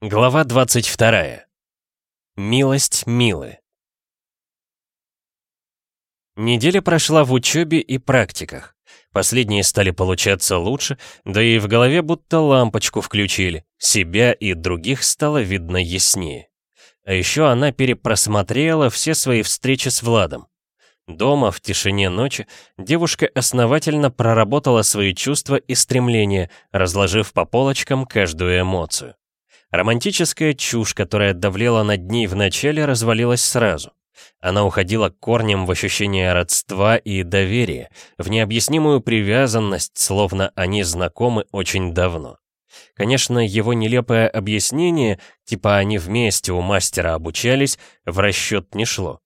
Глава 22. Милость Милы. Неделя прошла в учебе и практиках. Последние стали получаться лучше, да и в голове будто лампочку включили. Себя и других стало видно яснее. А еще она перепросмотрела все свои встречи с Владом. Дома, в тишине ночи, девушка основательно проработала свои чувства и стремления, разложив по полочкам каждую эмоцию. Романтическая чушь, которая давлела над ней вначале, развалилась сразу. Она уходила корнем в ощущение родства и доверия, в необъяснимую привязанность, словно они знакомы очень давно. Конечно, его нелепое объяснение, типа они вместе у мастера обучались, в расчет не шло.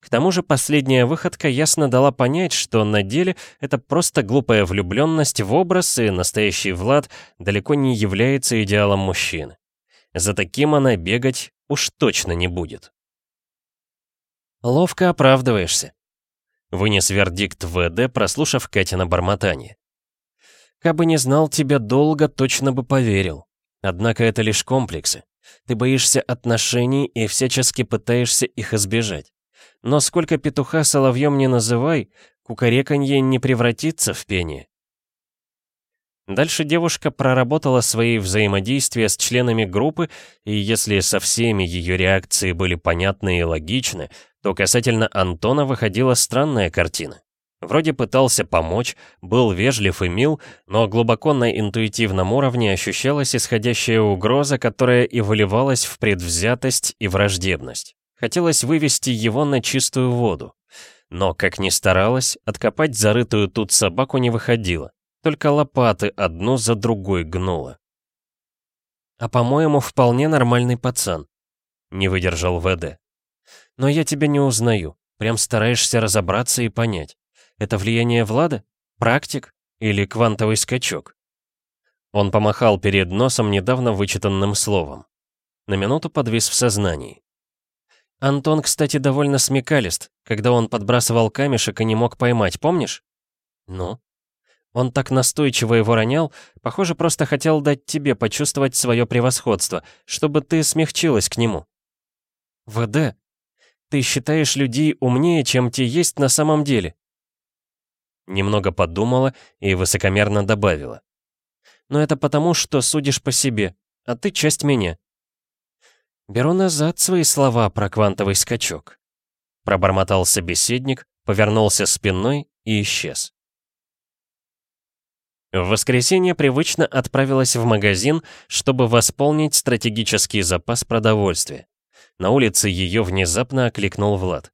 К тому же последняя выходка ясно дала понять, что на деле это просто глупая влюбленность в образ, и настоящий Влад далеко не является идеалом мужчины. За таким она бегать уж точно не будет. «Ловко оправдываешься», — вынес вердикт ВД, прослушав Катина бормотание. «Кабы не знал тебя долго, точно бы поверил. Однако это лишь комплексы. Ты боишься отношений и всячески пытаешься их избежать. Но сколько петуха соловьем не называй, кукареканье не превратится в пение. Дальше девушка проработала свои взаимодействия с членами группы, и если со всеми ее реакции были понятны и логичны, то касательно Антона выходила странная картина. Вроде пытался помочь, был вежлив и мил, но глубоко на интуитивном уровне ощущалась исходящая угроза, которая и выливалась в предвзятость и враждебность. Хотелось вывести его на чистую воду. Но, как ни старалась, откопать зарытую тут собаку не выходило. Только лопаты одну за другой гнула. «А по-моему, вполне нормальный пацан», — не выдержал ВД. «Но я тебя не узнаю. Прям стараешься разобраться и понять. Это влияние Влада? Практик? Или квантовый скачок?» Он помахал перед носом недавно вычитанным словом. На минуту подвис в сознании. Антон, кстати, довольно смекалист, когда он подбрасывал камешек и не мог поймать, помнишь? Ну? Он так настойчиво его ронял, похоже, просто хотел дать тебе почувствовать свое превосходство, чтобы ты смягчилась к нему. ВД, ты считаешь людей умнее, чем те есть на самом деле? Немного подумала и высокомерно добавила. Но это потому, что судишь по себе, а ты часть меня. Беру назад свои слова про квантовый скачок. Пробормотал собеседник, повернулся спиной и исчез. В воскресенье привычно отправилась в магазин, чтобы восполнить стратегический запас продовольствия. На улице ее внезапно окликнул Влад.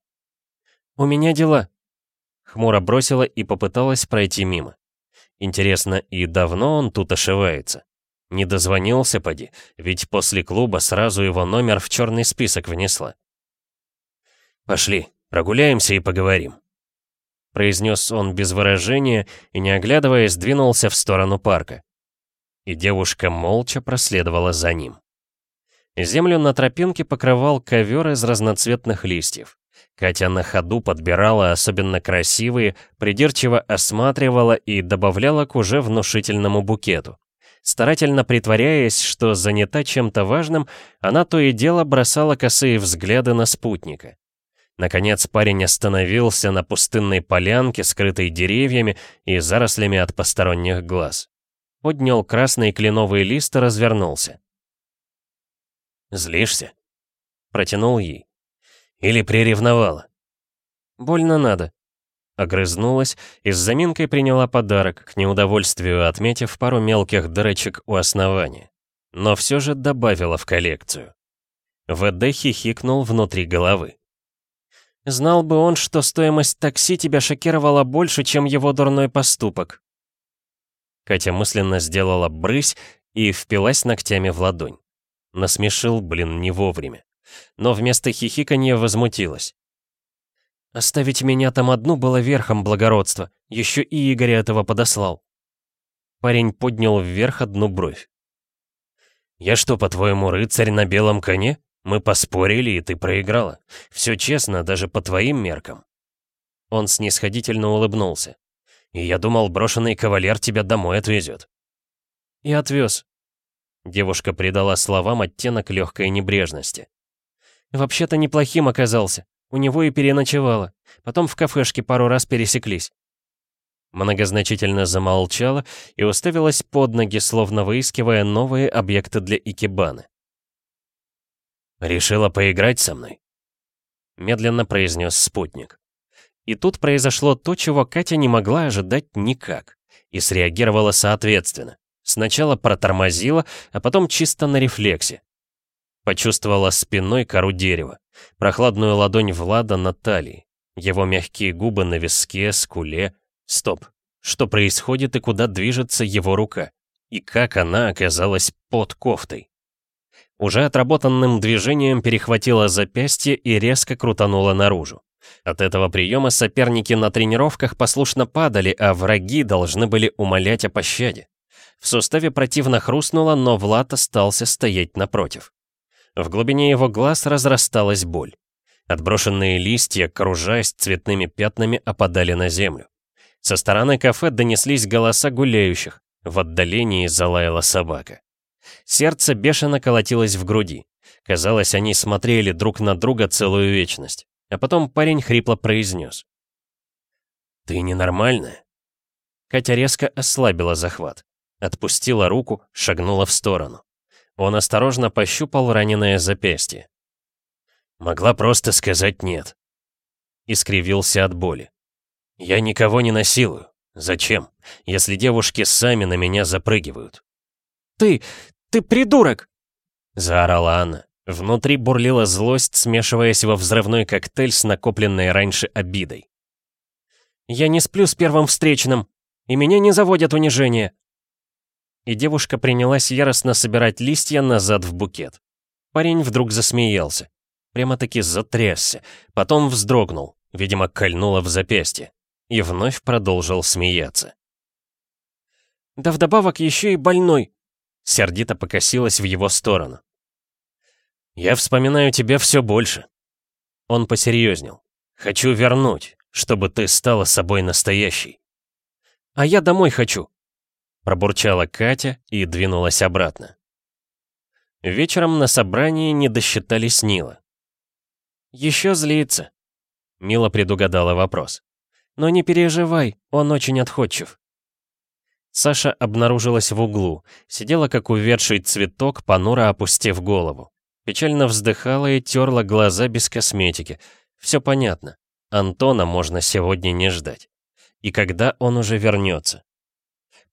«У меня дела», — хмуро бросила и попыталась пройти мимо. Интересно, и давно он тут ошивается? Не дозвонился, поди, ведь после клуба сразу его номер в черный список внесла. «Пошли, прогуляемся и поговорим», произнес он без выражения и, не оглядываясь, двинулся в сторону парка. И девушка молча проследовала за ним. Землю на тропинке покрывал ковер из разноцветных листьев. Катя на ходу подбирала особенно красивые, придирчиво осматривала и добавляла к уже внушительному букету. Старательно притворяясь, что занята чем-то важным, она то и дело бросала косые взгляды на спутника. Наконец парень остановился на пустынной полянке, скрытой деревьями и зарослями от посторонних глаз. Поднял красный кленовый лист и развернулся. «Злишься?» Протянул ей. «Или приревновала?» «Больно надо». Огрызнулась и с заминкой приняла подарок, к неудовольствию отметив пару мелких дырочек у основания. Но все же добавила в коллекцию. ВД хихикнул внутри головы. Знал бы он, что стоимость такси тебя шокировала больше, чем его дурной поступок. Катя мысленно сделала брысь и впилась ногтями в ладонь. Насмешил, блин, не вовремя. Но вместо хихиканья возмутилась. Оставить меня там одну было верхом благородства. Еще и Игорь этого подослал. Парень поднял вверх одну бровь. «Я что, по-твоему, рыцарь на белом коне?» Мы поспорили, и ты проиграла. Все честно, даже по твоим меркам. Он снисходительно улыбнулся. И я думал, брошенный кавалер тебя домой отвезет. И отвез. Девушка придала словам оттенок легкой небрежности. «Вообще-то неплохим оказался. У него и переночевала. Потом в кафешке пару раз пересеклись». Многозначительно замолчала и уставилась под ноги, словно выискивая новые объекты для икебаны. «Решила поиграть со мной?» Медленно произнес спутник. И тут произошло то, чего Катя не могла ожидать никак. И среагировала соответственно. Сначала протормозила, а потом чисто на рефлексе. Почувствовала спиной кору дерева, прохладную ладонь Влада на талии, его мягкие губы на виске, скуле. Стоп, что происходит и куда движется его рука? И как она оказалась под кофтой? Уже отработанным движением перехватила запястье и резко крутанула наружу. От этого приема соперники на тренировках послушно падали, а враги должны были умолять о пощаде. В суставе противно хрустнуло, но Влад остался стоять напротив. В глубине его глаз разрасталась боль. Отброшенные листья, кружась цветными пятнами, опадали на землю. Со стороны кафе донеслись голоса гуляющих. В отдалении залаяла собака. Сердце бешено колотилось в груди. Казалось, они смотрели друг на друга целую вечность. А потом парень хрипло произнес. «Ты ненормальная?» Катя резко ослабила захват. Отпустила руку, шагнула в сторону. Он осторожно пощупал раненое запястье. Могла просто сказать «нет». Искривился от боли. «Я никого не насилую. Зачем, если девушки сами на меня запрыгивают?» «Ты... ты придурок!» Заорала она. Внутри бурлила злость, смешиваясь во взрывной коктейль с накопленной раньше обидой. «Я не сплю с первым встречным, и меня не заводят унижения и девушка принялась яростно собирать листья назад в букет. Парень вдруг засмеялся. Прямо-таки затрясся. Потом вздрогнул, видимо, кольнуло в запястье. И вновь продолжил смеяться. «Да вдобавок еще и больной!» Сердито покосилась в его сторону. «Я вспоминаю тебя все больше». Он посерьезнел. «Хочу вернуть, чтобы ты стала собой настоящей». «А я домой хочу», Пробурчала Катя и двинулась обратно. Вечером на собрании не досчитались Нила. «Еще злится», — Мила предугадала вопрос. «Но не переживай, он очень отходчив». Саша обнаружилась в углу, сидела как увядший цветок, понуро опустив голову. Печально вздыхала и терла глаза без косметики. Все понятно. Антона можно сегодня не ждать. И когда он уже вернется?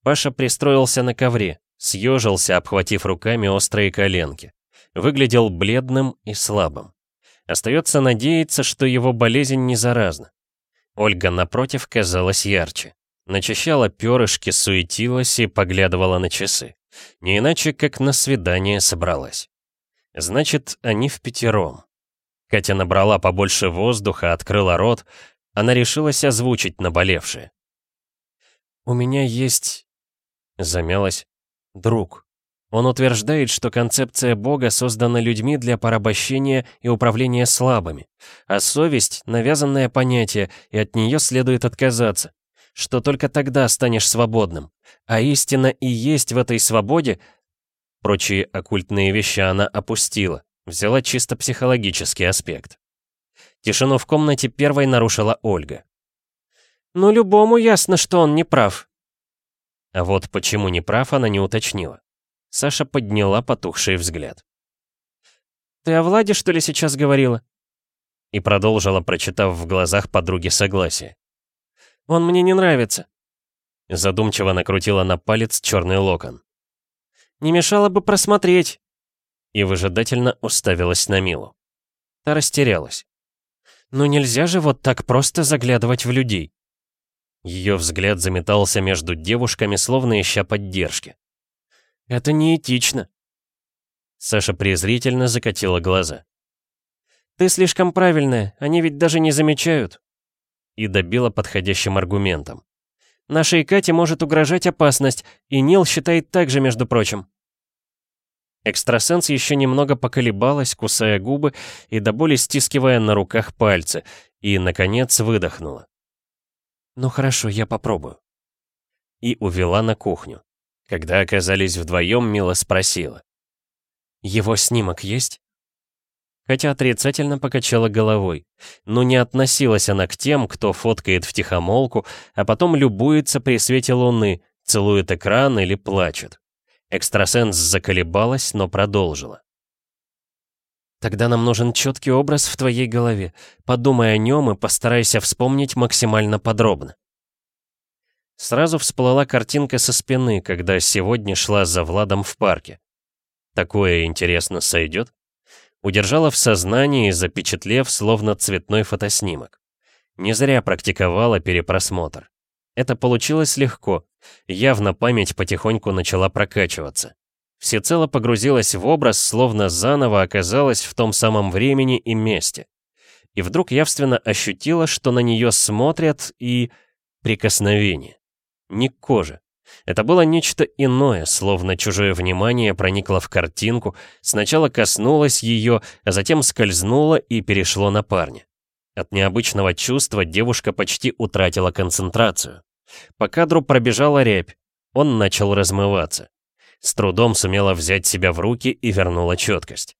Паша пристроился на ковре, съежился, обхватив руками острые коленки. Выглядел бледным и слабым. Остается надеяться, что его болезнь не заразна. Ольга, напротив, казалась ярче. Начищала перышки, суетилась и поглядывала на часы. Не иначе, как на свидание собралась. Значит, они в пятером. Катя набрала побольше воздуха, открыла рот. Она решилась озвучить наболевшее. «У меня есть Замялась. Друг. Он утверждает, что концепция Бога создана людьми для порабощения и управления слабыми, а совесть — навязанное понятие, и от нее следует отказаться, что только тогда станешь свободным, а истина и есть в этой свободе... Прочие оккультные вещи она опустила, взяла чисто психологический аспект. Тишину в комнате первой нарушила Ольга. «Ну, любому ясно, что он не прав», а вот почему не прав, она не уточнила. Саша подняла потухший взгляд. «Ты о Владе, что ли, сейчас говорила?» И продолжила, прочитав в глазах подруги согласие. «Он мне не нравится». Задумчиво накрутила на палец черный локон. «Не мешало бы просмотреть». И выжидательно уставилась на Милу. Та растерялась. «Ну нельзя же вот так просто заглядывать в людей». Ее взгляд заметался между девушками, словно ища поддержки. «Это неэтично». Саша презрительно закатила глаза. «Ты слишком правильная, они ведь даже не замечают». И добила подходящим аргументом. «Нашей Кате может угрожать опасность, и Нил считает так же, между прочим». Экстрасенс еще немного поколебалась, кусая губы и до боли стискивая на руках пальцы, и, наконец, выдохнула. «Ну хорошо, я попробую». И увела на кухню. Когда оказались вдвоем, Мила спросила. «Его снимок есть?» Катя отрицательно покачала головой. Но не относилась она к тем, кто фоткает втихомолку, а потом любуется при свете луны, целует экран или плачет. Экстрасенс заколебалась, но продолжила. «Тогда нам нужен четкий образ в твоей голове. Подумай о нем и постарайся вспомнить максимально подробно». Сразу всплыла картинка со спины, когда сегодня шла за Владом в парке. Такое, интересно, сойдет? Удержала в сознании, запечатлев, словно цветной фотоснимок. Не зря практиковала перепросмотр. Это получилось легко. Явно память потихоньку начала прокачиваться. Всецело погрузилась в образ, словно заново оказалась в том самом времени и месте. И вдруг явственно ощутила, что на нее смотрят и... прикосновение. Не к коже. Это было нечто иное, словно чужое внимание проникло в картинку, сначала коснулось ее, а затем скользнуло и перешло на парня. От необычного чувства девушка почти утратила концентрацию. По кадру пробежала рябь, он начал размываться. С трудом сумела взять себя в руки и вернула четкость.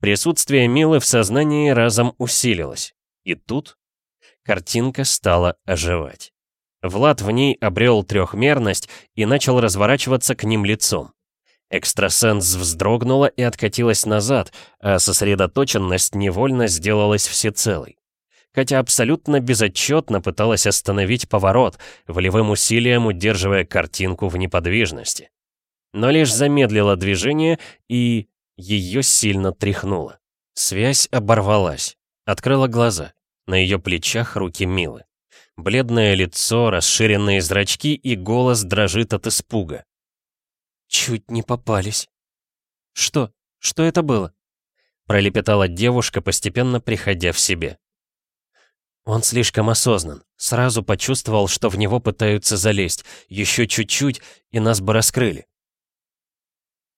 Присутствие Милы в сознании разом усилилось. И тут картинка стала оживать. Влад в ней обрел трехмерность и начал разворачиваться к ним лицом. Экстрасенс вздрогнула и откатилась назад, а сосредоточенность невольно сделалась всецелой. Катя абсолютно безотчетно пыталась остановить поворот, волевым усилием удерживая картинку в неподвижности. Но лишь замедлила движение и... ее сильно тряхнуло. Связь оборвалась. Открыла глаза. На ее плечах руки Милы. Бледное лицо, расширенные зрачки и голос дрожит от испуга. «Чуть не попались». «Что? Что это было?» Пролепетала девушка, постепенно приходя в себе. Он слишком осознан. Сразу почувствовал, что в него пытаются залезть. Еще чуть-чуть, и нас бы раскрыли.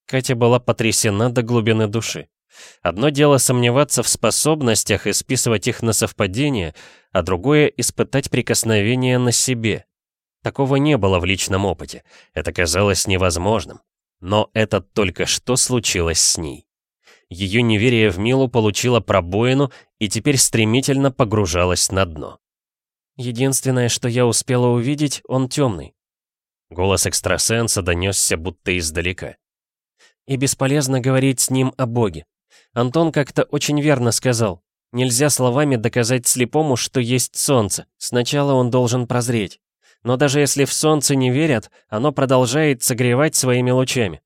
Катя была потрясена до глубины души. Одно дело сомневаться в способностях и списывать их на совпадение, а другое — испытать прикосновение на себе. Такого не было в личном опыте. Это казалось невозможным. Но это только что случилось с ней. Ее неверие в Милу получило пробоину и теперь стремительно погружалось на дно. «Единственное, что я успела увидеть, он темный». Голос экстрасенса донесся будто издалека. «И бесполезно говорить с ним о Боге. Антон как-то очень верно сказал. Нельзя словами доказать слепому, что есть солнце. Сначала он должен прозреть. Но даже если в солнце не верят, оно продолжает согревать своими лучами.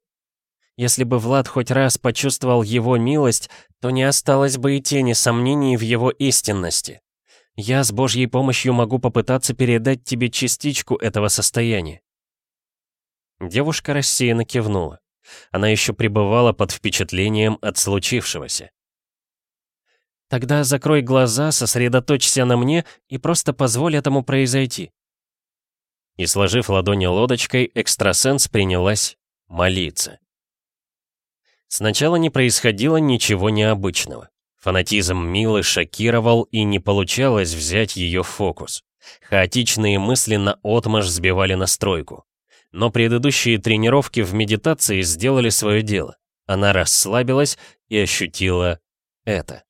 Если бы Влад хоть раз почувствовал его милость, то не осталось бы и тени сомнений в его истинности. Я с Божьей помощью могу попытаться передать тебе частичку этого состояния. Девушка рассеянно кивнула. Она еще пребывала под впечатлением от случившегося. «Тогда закрой глаза, сосредоточься на мне и просто позволь этому произойти». И сложив ладони лодочкой, экстрасенс принялась молиться. Сначала не происходило ничего необычного. Фанатизм Милы шокировал и не получалось взять ее в фокус. Хаотичные мысли на отмаш сбивали настройку. Но предыдущие тренировки в медитации сделали свое дело. Она расслабилась и ощутила это.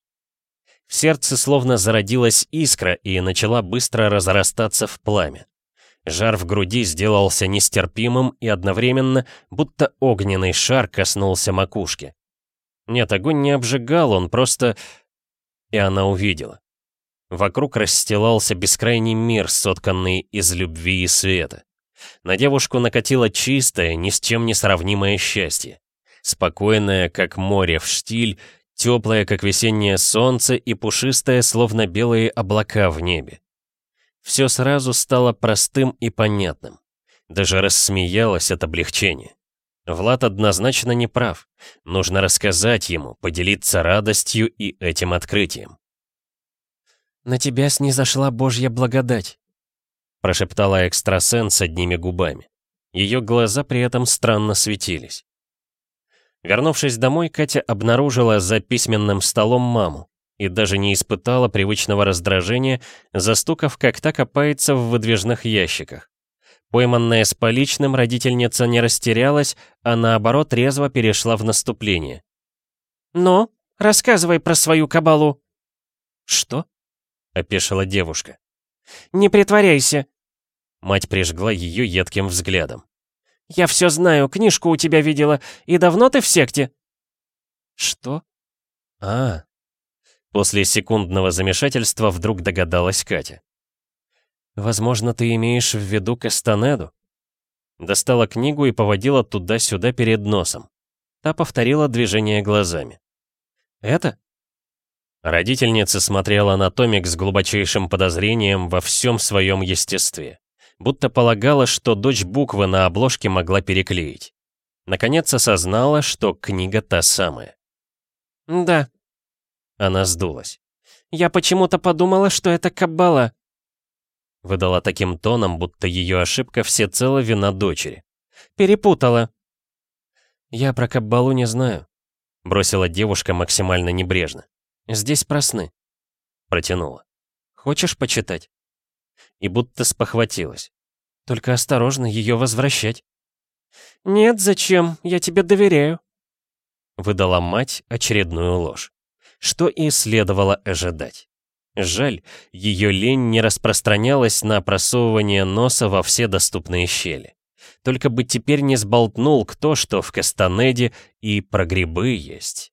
В сердце словно зародилась искра и начала быстро разрастаться в пламя. Жар в груди сделался нестерпимым и одновременно, будто огненный шар коснулся макушки. Нет, огонь не обжигал, он просто... И она увидела. Вокруг расстилался бескрайний мир, сотканный из любви и света. На девушку накатило чистое, ни с чем не сравнимое счастье. Спокойное, как море в штиль, теплое, как весеннее солнце и пушистое, словно белые облака в небе. Все сразу стало простым и понятным. Даже рассмеялась от облегчения. Влад однозначно не прав. Нужно рассказать ему, поделиться радостью и этим открытием. «На тебя снизошла Божья благодать», прошептала экстрасенс одними губами. Ее глаза при этом странно светились. Вернувшись домой, Катя обнаружила за письменным столом маму и даже не испытала привычного раздражения, застукав, как та копается в выдвижных ящиках. Пойманная с поличным, родительница не растерялась, а наоборот резво перешла в наступление. «Ну, рассказывай про свою кабалу». «Что?» — опешила девушка. «Не притворяйся». Мать прижгла ее едким взглядом. «Я все знаю, книжку у тебя видела. И давно ты в секте?» «Что?» «А...» После секундного замешательства вдруг догадалась Катя. «Возможно, ты имеешь в виду Кастанеду?» Достала книгу и поводила туда-сюда перед носом. Та повторила движение глазами. «Это?» Родительница смотрела на томик с глубочайшим подозрением во всем своем естестве. Будто полагала, что дочь буквы на обложке могла переклеить. Наконец осознала, что книга та самая. «Да». Она сдулась. «Я почему-то подумала, что это Каббала». Выдала таким тоном, будто ее ошибка всецело вина дочери. «Перепутала». «Я про Каббалу не знаю», — бросила девушка максимально небрежно. «Здесь про сны». Протянула. «Хочешь почитать?» И будто спохватилась. «Только осторожно ее возвращать». «Нет, зачем? Я тебе доверяю». Выдала мать очередную ложь. Что и следовало ожидать. Жаль, ее лень не распространялась на просовывание носа во все доступные щели. Только бы теперь не сболтнул кто, что в Кастанеде и про грибы есть.